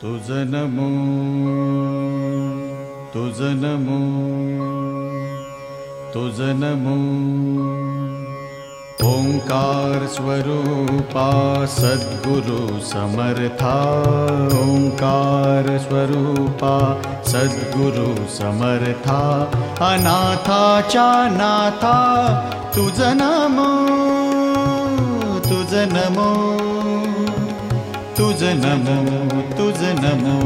तुझ नमो तुझ नमो मो ओङ्कार स्वरूप सद्गुरु समर्था। ओङ्कारस्वरूप सद्गुरु समर्था। अनाथा च नाथा तुजनमो तुजनमो तुजनमो तुजनमो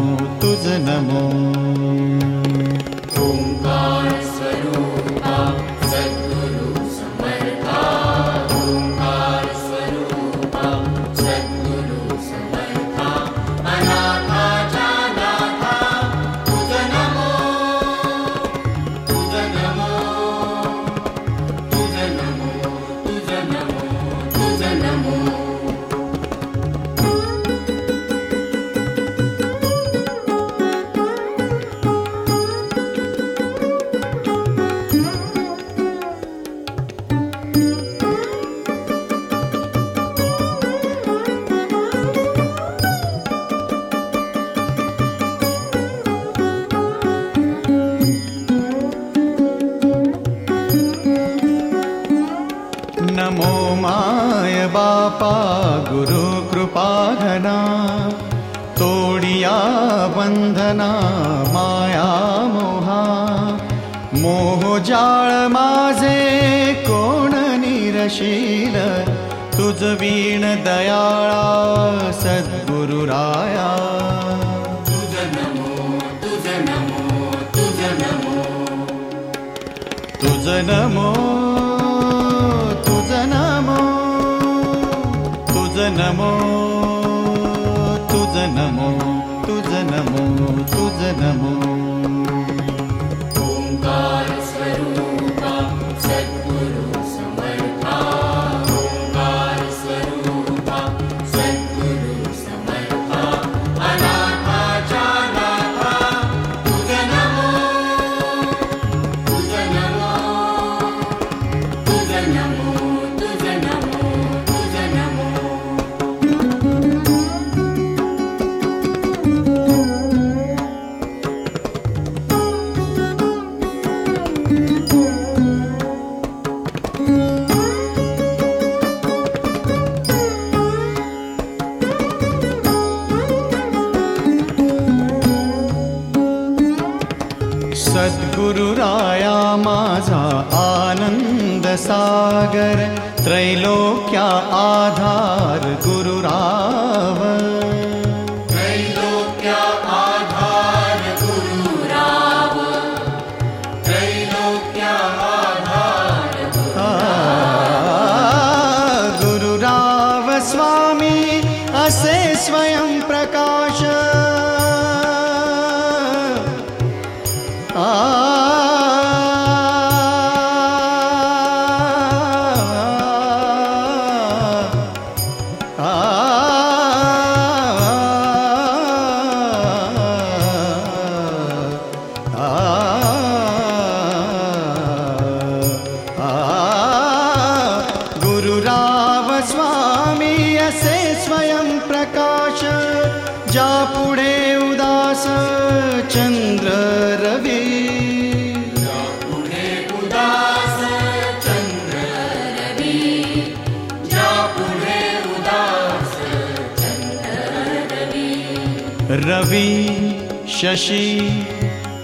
गुरुकृपाघना तोडिया बन्धना माया मोहा। मोहजाल माझे कोण निरशील तीण दयाला सद्गुरुयामो नमो नमो तुज नमो सद्गुरुराया माझा आनंद सागर त्रैलोक्या आधार गुरुराव पुढे उदास चंद्र रवी. पुढे उदास पुढे उदास रवी शशी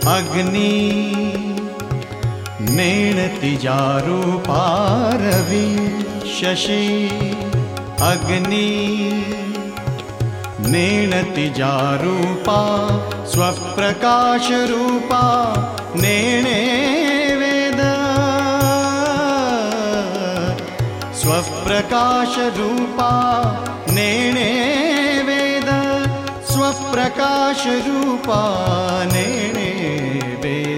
अग्नि नेणतिजा रूपा रवी शशी अग्नि नेणतिजारूपा स्वप्रकाशरूपा नेणे वेद। स्वप्रकाशरूपा नेणे वेद। स्वप्रकाशरूपा नेणे वेद।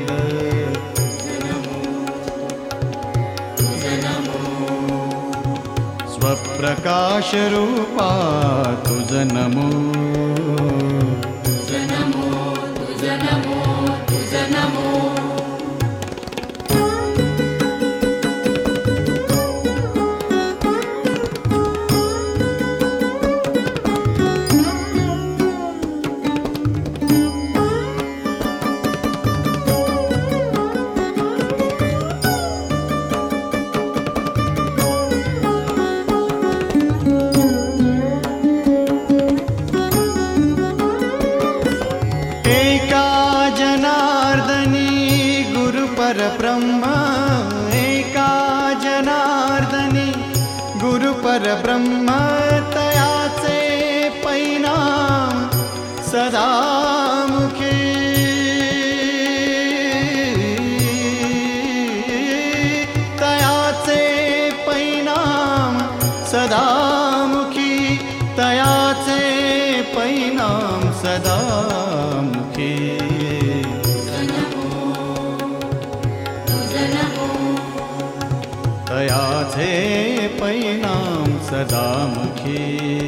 स्वप्रकाशरूपा तुज नमो। तुज नमो तुज नमो। ब्रह्म एका जनार्दने गुरुपरब्रह्म तयाचे पैना सदा से सदा मुखी।